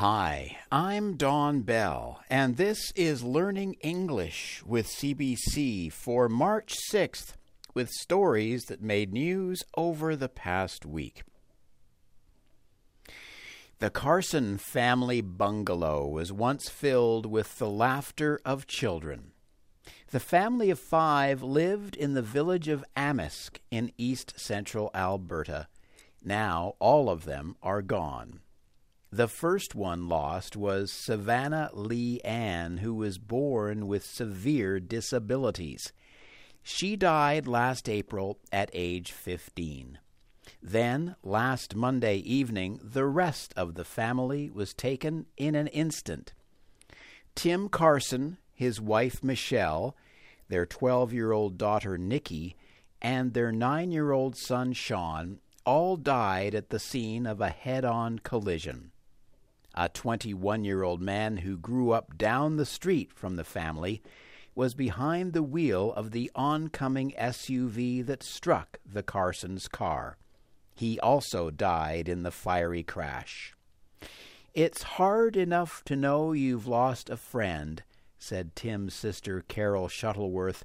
Hi, I'm Don Bell, and this is Learning English with CBC for March 6th with stories that made news over the past week. The Carson family bungalow was once filled with the laughter of children. The family of five lived in the village of Amisk in east central Alberta. Now all of them are gone. The first one lost was Savannah Lee Ann, who was born with severe disabilities. She died last April at age 15. Then, last Monday evening, the rest of the family was taken in an instant. Tim Carson, his wife Michelle, their 12 year old daughter Nikki, and their nine year old son Sean all died at the scene of a head on collision a 21 year old man who grew up down the street from the family, was behind the wheel of the oncoming SUV that struck the Carsons' car. He also died in the fiery crash. It's hard enough to know you've lost a friend, said Tim's sister Carol Shuttleworth,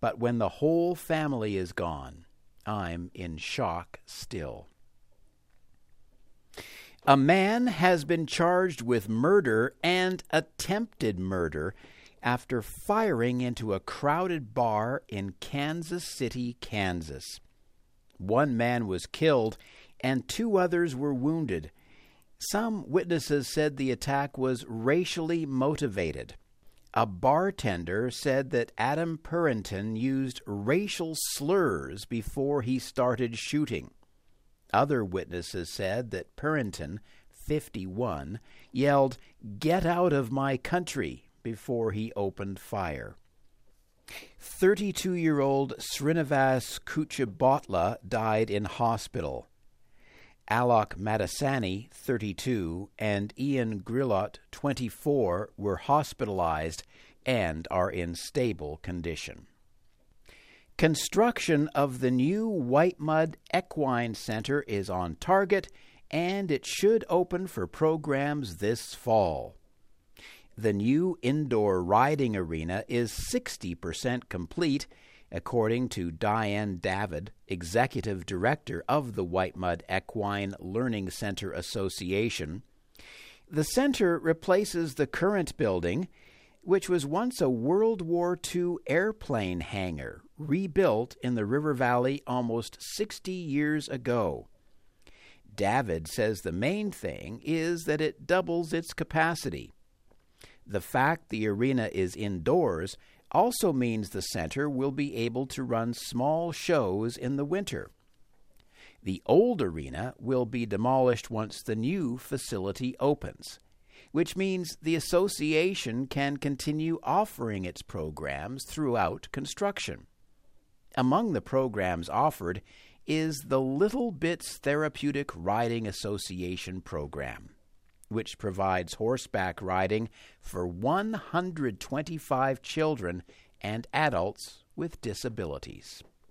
but when the whole family is gone, I'm in shock still. A man has been charged with murder and attempted murder after firing into a crowded bar in Kansas City, Kansas. One man was killed and two others were wounded. Some witnesses said the attack was racially motivated. A bartender said that Adam Purinton used racial slurs before he started shooting. Other witnesses said that Purinton, 51, yelled, Get out of my country, before he opened fire. 32 year old Srinivas Kuchibhotla died in hospital. Alok Madasani, 32, and Ian Grillot, 24, were hospitalized and are in stable condition. Construction of the new Whitemud Equine Center is on target and it should open for programs this fall. The new indoor riding arena is 60% complete, according to Diane David, Executive Director of the Whitemud Equine Learning Center Association. The center replaces the current building which was once a World War II airplane hangar rebuilt in the river valley almost 60 years ago. David says the main thing is that it doubles its capacity. The fact the arena is indoors also means the center will be able to run small shows in the winter. The old arena will be demolished once the new facility opens which means the association can continue offering its programs throughout construction. Among the programs offered is the Little Bits Therapeutic Riding Association program, which provides horseback riding for 125 children and adults with disabilities.